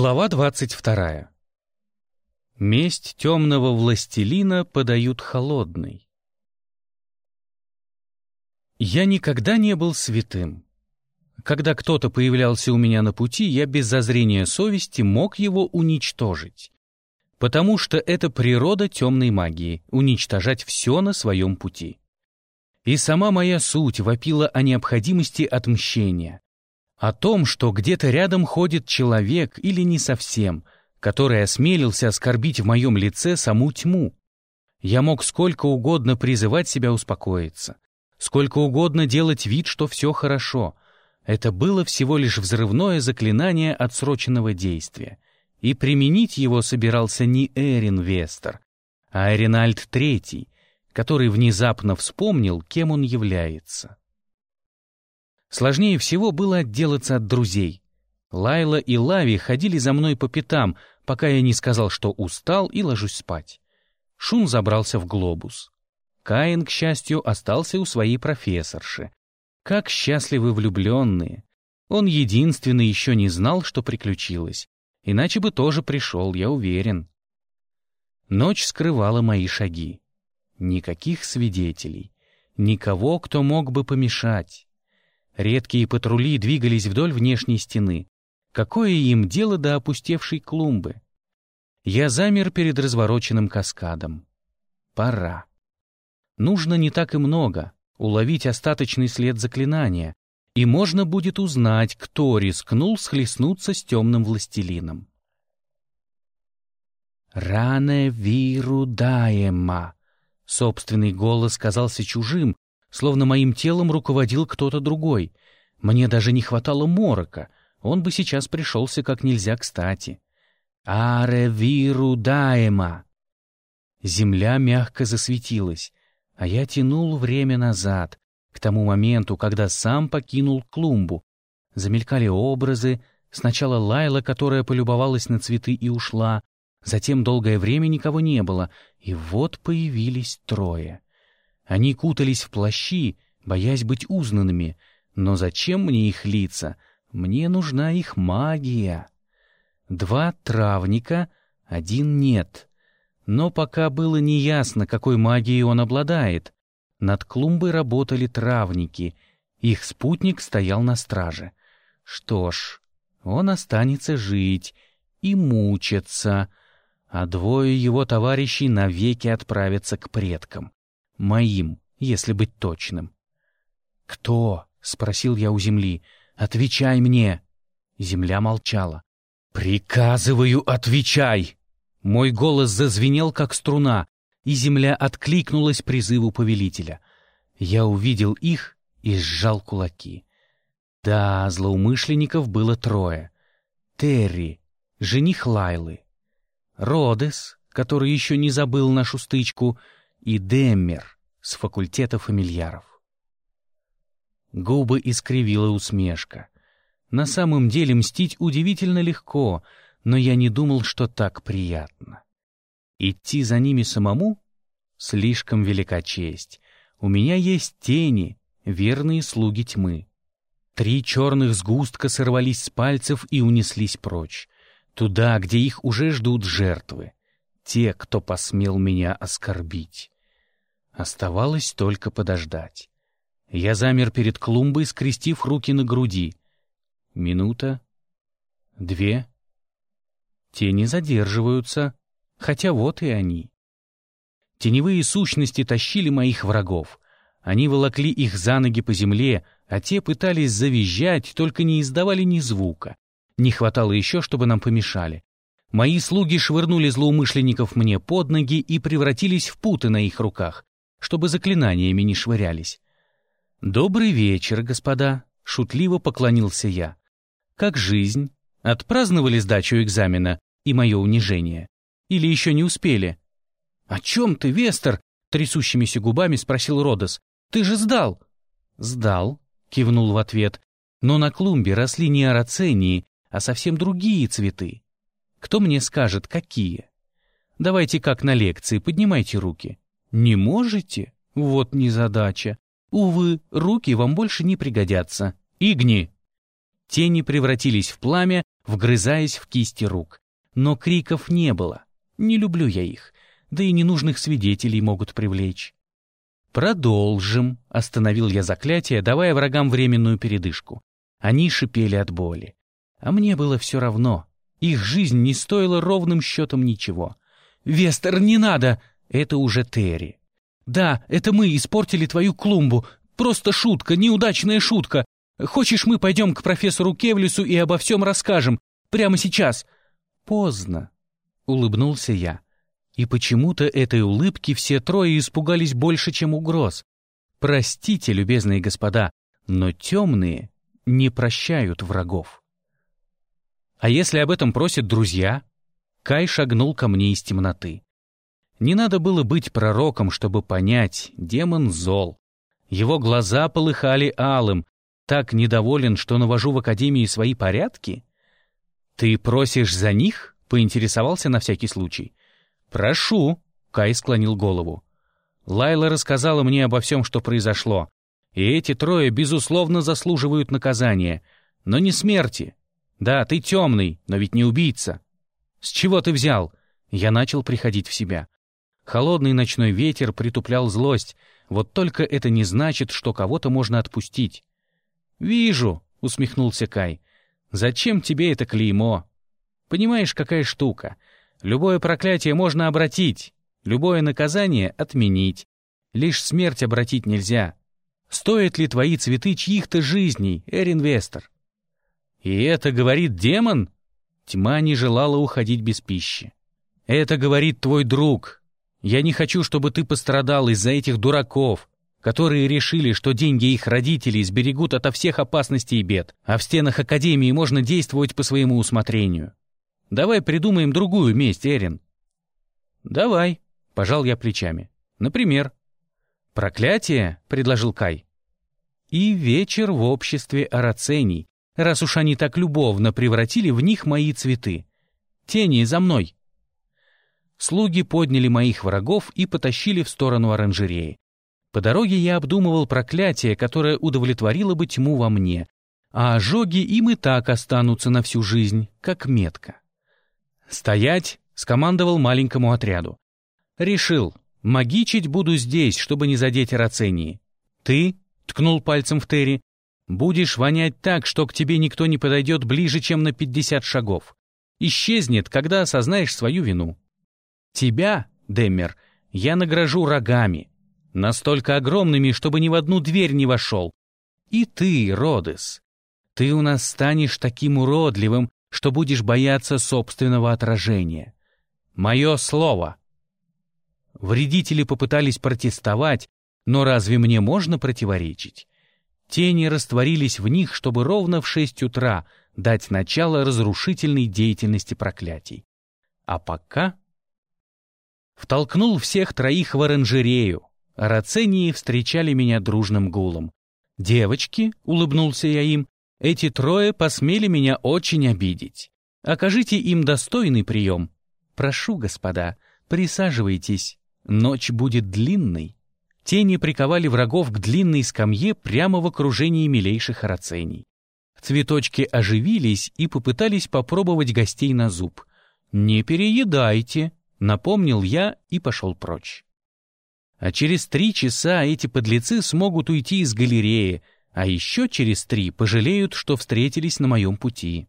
Глава двадцать вторая. Месть темного властелина подают холодной. Я никогда не был святым. Когда кто-то появлялся у меня на пути, я без зазрения совести мог его уничтожить. Потому что это природа темной магии — уничтожать все на своем пути. И сама моя суть вопила о необходимости отмщения, о том, что где-то рядом ходит человек или не совсем, который осмелился оскорбить в моем лице саму тьму. Я мог сколько угодно призывать себя успокоиться, сколько угодно делать вид, что все хорошо. Это было всего лишь взрывное заклинание отсроченного действия. И применить его собирался не Эрин Вестер, а Эринальд Третий, который внезапно вспомнил, кем он является. Сложнее всего было отделаться от друзей. Лайла и Лави ходили за мной по пятам, пока я не сказал, что устал и ложусь спать. Шун забрался в глобус. Каин, к счастью, остался у своей профессорши. Как счастливы влюбленные! Он единственный еще не знал, что приключилось. Иначе бы тоже пришел, я уверен. Ночь скрывала мои шаги. Никаких свидетелей. Никого, кто мог бы помешать. Редкие патрули двигались вдоль внешней стены. Какое им дело до опустевшей клумбы? Я замер перед развороченным каскадом. Пора. Нужно не так и много, уловить остаточный след заклинания, и можно будет узнать, кто рискнул схлестнуться с темным властелином. «Ране виру даема», — собственный голос казался чужим, словно моим телом руководил кто-то другой. Мне даже не хватало морока, он бы сейчас пришелся как нельзя кстати. «Аре виру даема!» Земля мягко засветилась, а я тянул время назад, к тому моменту, когда сам покинул клумбу. Замелькали образы, сначала Лайла, которая полюбовалась на цветы и ушла, затем долгое время никого не было, и вот появились трое — они кутались в плащи, боясь быть узнанными. Но зачем мне их лица? Мне нужна их магия. Два травника, один нет. Но пока было неясно, какой магией он обладает. Над клумбой работали травники. Их спутник стоял на страже. Что ж, он останется жить и мучиться, а двое его товарищей навеки отправятся к предкам. Моим, если быть точным. «Кто?» — спросил я у земли. «Отвечай мне!» Земля молчала. «Приказываю, отвечай!» Мой голос зазвенел, как струна, и земля откликнулась призыву повелителя. Я увидел их и сжал кулаки. Да, злоумышленников было трое. Терри, жених Лайлы. Родес, который еще не забыл нашу стычку — и Деммер с факультета фамильяров. Губы искривила усмешка. На самом деле мстить удивительно легко, но я не думал, что так приятно. Идти за ними самому — слишком велика честь. У меня есть тени, верные слуги тьмы. Три черных сгустка сорвались с пальцев и унеслись прочь, туда, где их уже ждут жертвы те, кто посмел меня оскорбить. Оставалось только подождать. Я замер перед клумбой, скрестив руки на груди. Минута, две. Те не задерживаются, хотя вот и они. Теневые сущности тащили моих врагов. Они волокли их за ноги по земле, а те пытались завизжать, только не издавали ни звука. Не хватало еще, чтобы нам помешали. Мои слуги швырнули злоумышленников мне под ноги и превратились в путы на их руках, чтобы заклинаниями не швырялись. «Добрый вечер, господа», — шутливо поклонился я. «Как жизнь? Отпраздновали сдачу экзамена и мое унижение? Или еще не успели?» «О чем ты, Вестер?» — трясущимися губами спросил Родос. «Ты же сдал!» «Сдал», — кивнул в ответ. «Но на клумбе росли не арацении, а совсем другие цветы. Кто мне скажет, какие? Давайте как на лекции, поднимайте руки. Не можете? Вот незадача. Увы, руки вам больше не пригодятся. Игни! Тени превратились в пламя, вгрызаясь в кисти рук. Но криков не было. Не люблю я их, да и ненужных свидетелей могут привлечь. «Продолжим», — остановил я заклятие, давая врагам временную передышку. Они шипели от боли. А мне было все равно. Их жизнь не стоила ровным счетом ничего. «Вестер, не надо!» — это уже Терри. «Да, это мы испортили твою клумбу. Просто шутка, неудачная шутка. Хочешь, мы пойдем к профессору Кевлису и обо всем расскажем? Прямо сейчас?» «Поздно», — улыбнулся я. И почему-то этой улыбки все трое испугались больше, чем угроз. Простите, любезные господа, но темные не прощают врагов. А если об этом просят друзья? Кай шагнул ко мне из темноты. Не надо было быть пророком, чтобы понять, демон зол. Его глаза полыхали алым, так недоволен, что навожу в академии свои порядки? Ты просишь за них? Поинтересовался на всякий случай. «Прошу», — Кай склонил голову. Лайла рассказала мне обо всем, что произошло. И эти трое, безусловно, заслуживают наказания. Но не смерти. Да, ты темный, но ведь не убийца. С чего ты взял? Я начал приходить в себя. Холодный ночной ветер притуплял злость. Вот только это не значит, что кого-то можно отпустить. «Вижу», — усмехнулся Кай. «Зачем тебе это клеймо? Понимаешь, какая штука? Любое проклятие можно обратить, любое наказание отменить. Лишь смерть обратить нельзя. Стоят ли твои цветы чьих-то жизней, Эринвестор? И это говорит демон? Тьма не желала уходить без пищи. Это говорит твой друг. Я не хочу, чтобы ты пострадал из-за этих дураков, которые решили, что деньги их родителей сберегут ото всех опасностей и бед, а в стенах Академии можно действовать по своему усмотрению. Давай придумаем другую месть, Эрин». «Давай», — пожал я плечами. «Например». «Проклятие», — предложил Кай. «И вечер в обществе арацений, раз уж они так любовно превратили в них мои цветы. Тени за мной». Слуги подняли моих врагов и потащили в сторону оранжереи. По дороге я обдумывал проклятие, которое удовлетворило бы тьму во мне, а ожоги им и так останутся на всю жизнь, как метка. «Стоять!» — скомандовал маленькому отряду. «Решил. Магичить буду здесь, чтобы не задеть Рацении. Ты, — ткнул пальцем в Терри, — будешь вонять так, что к тебе никто не подойдет ближе, чем на пятьдесят шагов. Исчезнет, когда осознаешь свою вину. Тебя, Деммер, я награжу рогами, настолько огромными, чтобы ни в одну дверь не вошел. И ты, Родес, ты у нас станешь таким уродливым, что будешь бояться собственного отражения. Мое слово. Вредители попытались протестовать, но разве мне можно противоречить? Тени растворились в них, чтобы ровно в шесть утра дать начало разрушительной деятельности проклятий. А пока... Втолкнул всех троих в оранжерею. Рацении встречали меня дружным гулом. «Девочки», — улыбнулся я им, эти трое посмели меня очень обидеть. Окажите им достойный прием. Прошу, господа, присаживайтесь. Ночь будет длинной. Тени приковали врагов к длинной скамье прямо в окружении милейших арацений. Цветочки оживились и попытались попробовать гостей на зуб. «Не переедайте», — напомнил я и пошел прочь. А через три часа эти подлецы смогут уйти из галереи, а еще через три пожалеют, что встретились на моем пути.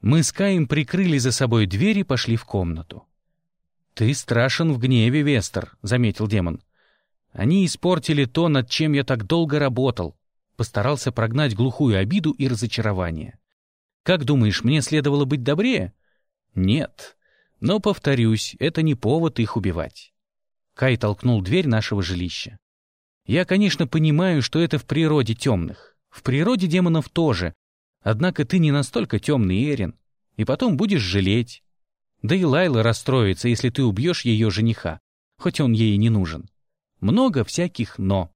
Мы с Каем прикрыли за собой дверь и пошли в комнату. «Ты страшен в гневе, Вестер», — заметил демон. «Они испортили то, над чем я так долго работал». Постарался прогнать глухую обиду и разочарование. «Как думаешь, мне следовало быть добрее?» «Нет. Но, повторюсь, это не повод их убивать». Кай толкнул дверь нашего жилища. Я, конечно, понимаю, что это в природе темных. В природе демонов тоже. Однако ты не настолько темный, Эрин. И потом будешь жалеть. Да и Лайла расстроится, если ты убьешь ее жениха, хоть он ей не нужен. Много всяких «но».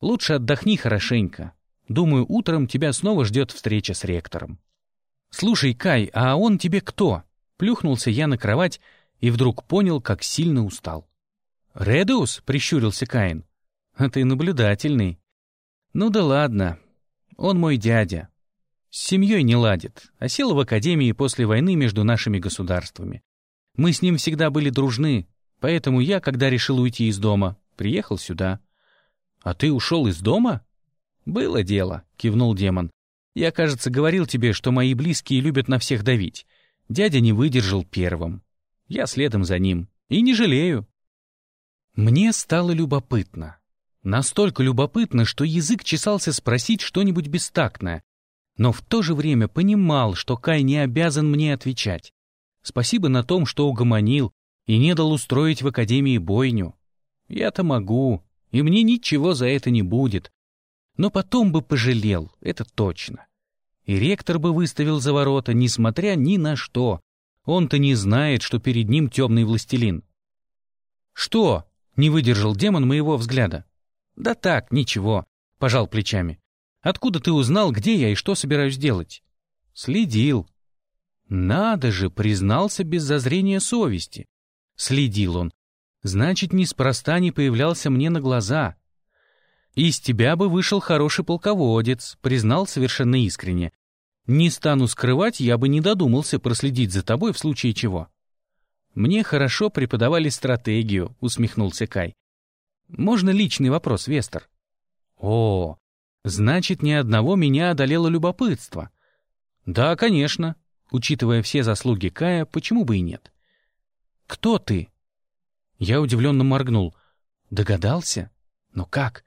Лучше отдохни хорошенько. Думаю, утром тебя снова ждет встреча с ректором. «Слушай, Кай, а он тебе кто?» Плюхнулся я на кровать и вдруг понял, как сильно устал. «Редеус?» — прищурился Каин. А ты наблюдательный. Ну да ладно. Он мой дядя. С семьей не ладит, а сел в академии после войны между нашими государствами. Мы с ним всегда были дружны, поэтому я, когда решил уйти из дома, приехал сюда. А ты ушел из дома? Было дело, кивнул демон. Я, кажется, говорил тебе, что мои близкие любят на всех давить. Дядя не выдержал первым. Я следом за ним. И не жалею. Мне стало любопытно. Настолько любопытно, что язык чесался спросить что-нибудь бестактное, но в то же время понимал, что Кай не обязан мне отвечать. Спасибо на том, что угомонил и не дал устроить в академии бойню. Я-то могу, и мне ничего за это не будет. Но потом бы пожалел, это точно. И ректор бы выставил за ворота, несмотря ни на что. Он-то не знает, что перед ним темный властелин. «Что?» — не выдержал демон моего взгляда. «Да так, ничего», — пожал плечами. «Откуда ты узнал, где я и что собираюсь делать?» «Следил». «Надо же!» — признался без зазрения совести. Следил он. «Значит, неспроста не появлялся мне на глаза». «Из тебя бы вышел хороший полководец», — признал совершенно искренне. «Не стану скрывать, я бы не додумался проследить за тобой в случае чего». «Мне хорошо преподавали стратегию», — усмехнулся Кай. «Можно личный вопрос, Вестер?» «О, значит, ни одного меня одолело любопытство». «Да, конечно. Учитывая все заслуги Кая, почему бы и нет?» «Кто ты?» Я удивленно моргнул. «Догадался? Но как?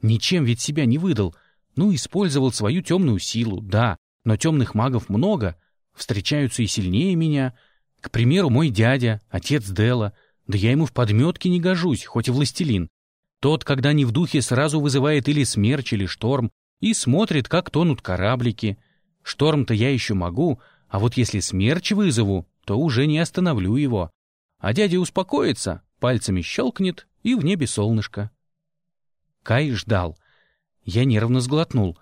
Ничем ведь себя не выдал. Ну, использовал свою темную силу, да, но темных магов много, встречаются и сильнее меня». К примеру, мой дядя, отец Дела, да я ему в подметке не гожусь, хоть и властелин. Тот, когда не в духе, сразу вызывает или смерч, или шторм, и смотрит, как тонут кораблики. Шторм-то я еще могу, а вот если смерч вызову, то уже не остановлю его. А дядя успокоится, пальцами щелкнет, и в небе солнышко. Кай ждал. Я нервно сглотнул.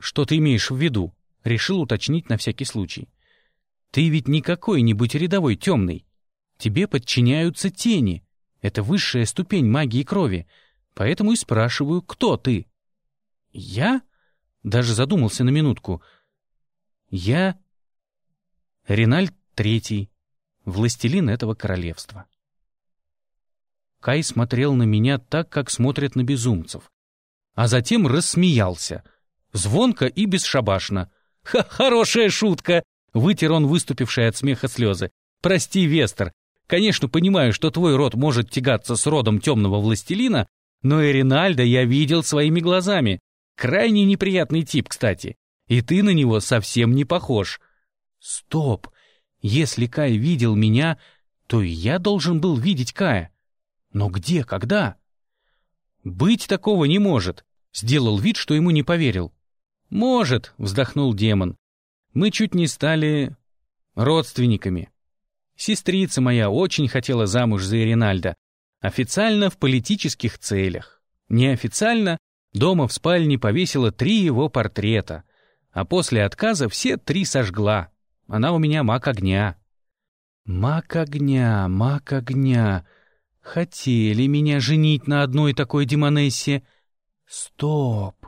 «Что ты имеешь в виду?» Решил уточнить на всякий случай. Ты ведь не какой-нибудь рядовой темный. Тебе подчиняются тени. Это высшая ступень магии крови. Поэтому и спрашиваю, кто ты? Я? Даже задумался на минутку. Я... Ренальд Третий, властелин этого королевства. Кай смотрел на меня так, как смотрят на безумцев. А затем рассмеялся. Звонко и бесшабашно. «Ха, хорошая шутка! Вытер он выступившие от смеха слезы. «Прости, Вестер. Конечно, понимаю, что твой род может тягаться с родом темного властелина, но и Ринальда я видел своими глазами. Крайне неприятный тип, кстати. И ты на него совсем не похож». «Стоп! Если Кай видел меня, то и я должен был видеть Кая. Но где, когда?» «Быть такого не может», — сделал вид, что ему не поверил. «Может», — вздохнул демон мы чуть не стали родственниками. Сестрица моя очень хотела замуж за Иринальда. Официально в политических целях. Неофициально дома в спальне повесила три его портрета, а после отказа все три сожгла. Она у меня маг огня. Маг огня, маг огня. Хотели меня женить на одной такой демонессе. Стоп!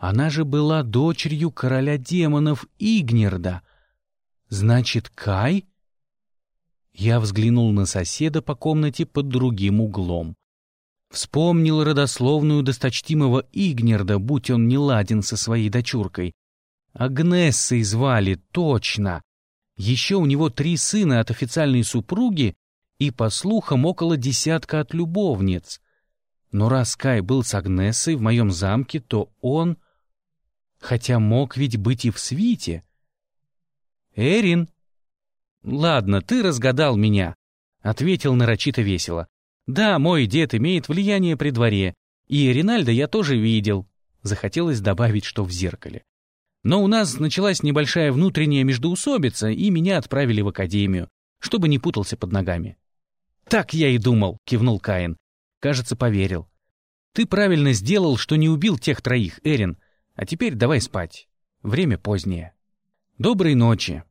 Она же была дочерью короля демонов Игнерда. Значит, Кай? Я взглянул на соседа по комнате под другим углом. Вспомнил родословную досточтимого Игнерда, будь он не ладен со своей дочуркой. Агнессой звали, точно. Еще у него три сына от официальной супруги и, по слухам, около десятка от любовниц. Но раз Кай был с Агнессой в моем замке, то он хотя мог ведь быть и в свите. «Эрин!» «Ладно, ты разгадал меня», — ответил нарочито весело. «Да, мой дед имеет влияние при дворе, и Ринальда я тоже видел». Захотелось добавить, что в зеркале. Но у нас началась небольшая внутренняя междоусобица, и меня отправили в академию, чтобы не путался под ногами. «Так я и думал», — кивнул Каин. Кажется, поверил. «Ты правильно сделал, что не убил тех троих, Эрин. А теперь давай спать. Время позднее. Доброй ночи.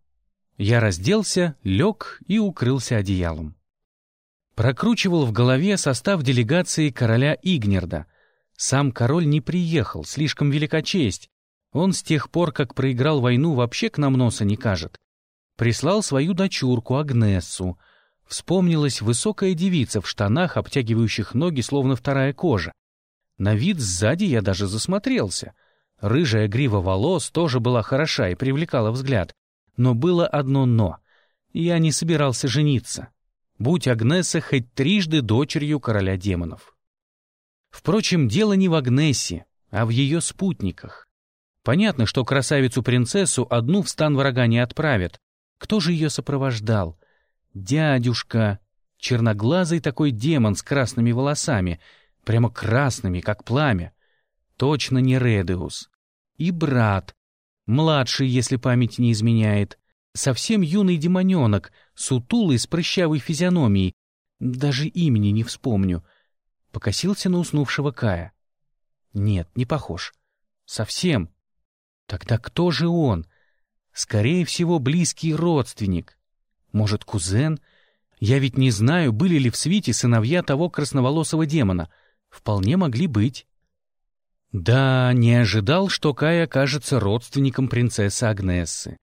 Я разделся, лег и укрылся одеялом. Прокручивал в голове состав делегации короля Игнерда. Сам король не приехал, слишком велика честь. Он с тех пор, как проиграл войну, вообще к нам носа не кажет. Прислал свою дочурку Агнессу. Вспомнилась высокая девица в штанах, обтягивающих ноги, словно вторая кожа. На вид сзади я даже засмотрелся. Рыжая грива волос тоже была хороша и привлекала взгляд. Но было одно «но». Я не собирался жениться. Будь Агнеса хоть трижды дочерью короля демонов. Впрочем, дело не в Агнессе, а в ее спутниках. Понятно, что красавицу-принцессу одну в стан врага не отправят. Кто же ее сопровождал? Дядюшка. Черноглазый такой демон с красными волосами, прямо красными, как пламя. Точно не Редеус. И брат. Младший, если память не изменяет. Совсем юный демоненок, сутулый с прыщавой физиономией. Даже имени не вспомню. Покосился на уснувшего Кая. Нет, не похож. Совсем. Тогда кто же он? Скорее всего, близкий родственник. Может, кузен? Я ведь не знаю, были ли в свите сыновья того красноволосого демона. Вполне могли быть. Да, не ожидал, что Кай окажется родственником принцессы Агнессы.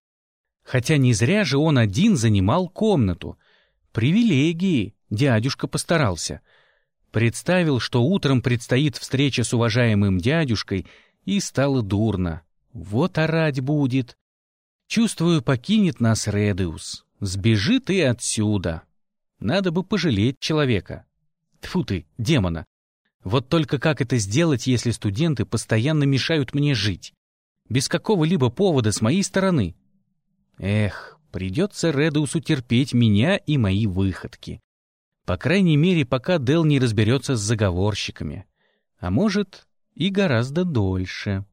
Хотя не зря же он один занимал комнату. Привилегии, дядюшка постарался. Представил, что утром предстоит встреча с уважаемым дядюшкой, и стало дурно. Вот орать будет. Чувствую, покинет нас Редеус. Сбежит и отсюда. Надо бы пожалеть человека. Тфу ты, демона. Вот только как это сделать, если студенты постоянно мешают мне жить? Без какого-либо повода с моей стороны. Эх, придется Редеусу терпеть меня и мои выходки. По крайней мере, пока Дел не разберется с заговорщиками. А может, и гораздо дольше.